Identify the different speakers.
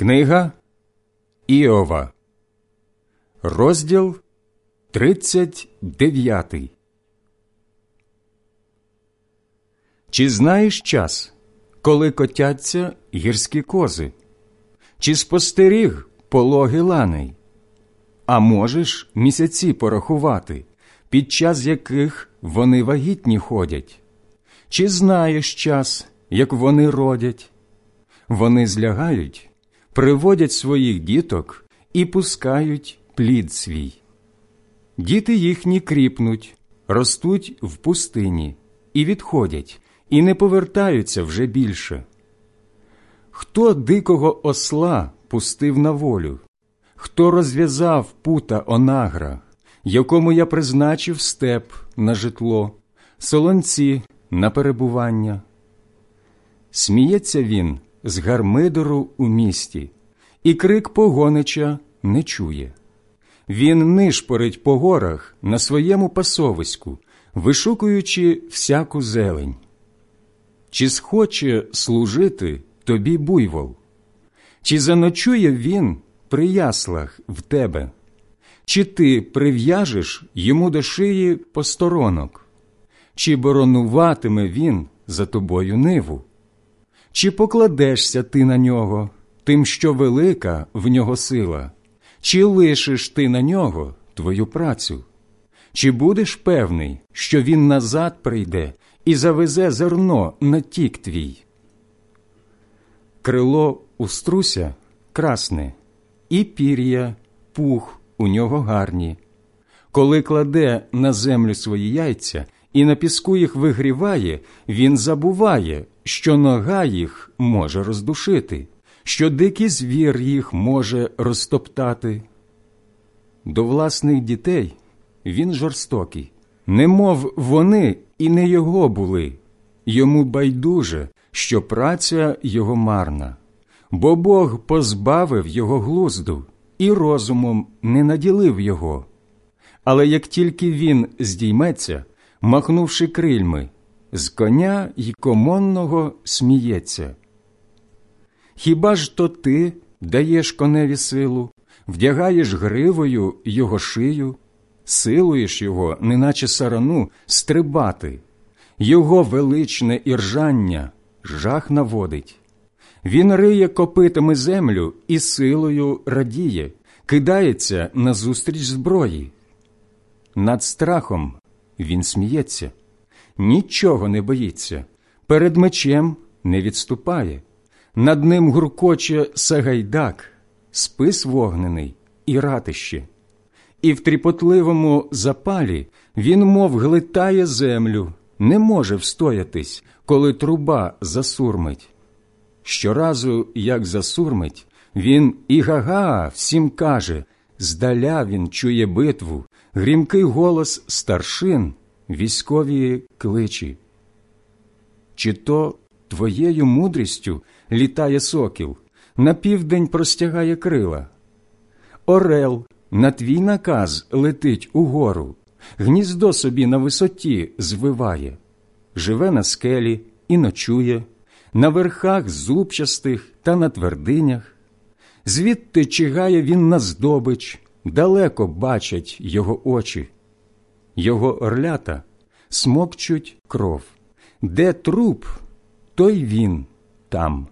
Speaker 1: Книга Іова, розділ 39 Чи знаєш час, коли котяться гірські кози? Чи спостеріг пологи ланей? А можеш місяці порахувати, під час яких вони вагітні ходять? Чи знаєш час, як вони родять? Вони злягають приводять своїх діток і пускають плід свій. Діти їхні кріпнуть, ростуть в пустині і відходять, і не повертаються вже більше. Хто дикого осла пустив на волю, хто розв'язав пута онагра, якому я призначив степ на житло, солонці на перебування? Сміється він з гармидору у місті, і крик погонича не чує. Він нишпорить по горах на своєму пасовиську, вишукуючи всяку зелень. Чи схоче служити тобі буйвол? Чи заночує він при яслах в тебе? Чи ти прив'яжеш йому до шиї посторонок? Чи боронуватиме він за тобою ниву? Чи покладешся ти на нього, тим, що велика в нього сила, чи лишиш ти на нього твою працю? Чи будеш певний, що він назад прийде і завезе зерно на тік твій? Крило у струся красне, і пір'я, пух у нього гарні. Коли кладе на землю свої яйця і на піску їх вигріває, він забуває, що нога їх може роздушити, що дикий звір їх може розтоптати. До власних дітей він жорстокий, немов вони і не його були, йому байдуже, що праця його марна, бо Бог позбавив його глузду і розумом не наділив його. Але як тільки він здійметься, махнувши крильми, з коня й комонного сміється. Хіба ж то ти даєш коневі силу, вдягаєш гривою його шию, силуєш його, неначе сарану, стрибати, його величне іржання жах наводить. Він риє копитами землю і силою радіє, кидається назустріч зброї. Над страхом він сміється, нічого не боїться, перед мечем не відступає, над ним гуркоче Сагайдак, спис вогнений і ратище, і в тріпотливому запалі він, мов глитає землю, не може встоятись, коли труба засурмить. Щоразу, як засурмить, він і гага всім каже, здаля він чує битву, грімкий голос старшин, військові кличі. Чи то твоєю мудрістю літає сокіл, на південь простягає крила? Орел на твій наказ летить угору, гніздо собі на висоті звиває, живе на скелі і ночує, на верхах зубчастих та на твердинях. Звідти чигає він на здобич, далеко бачать його очі, його орлята смокчуть кров, де труп, той він там.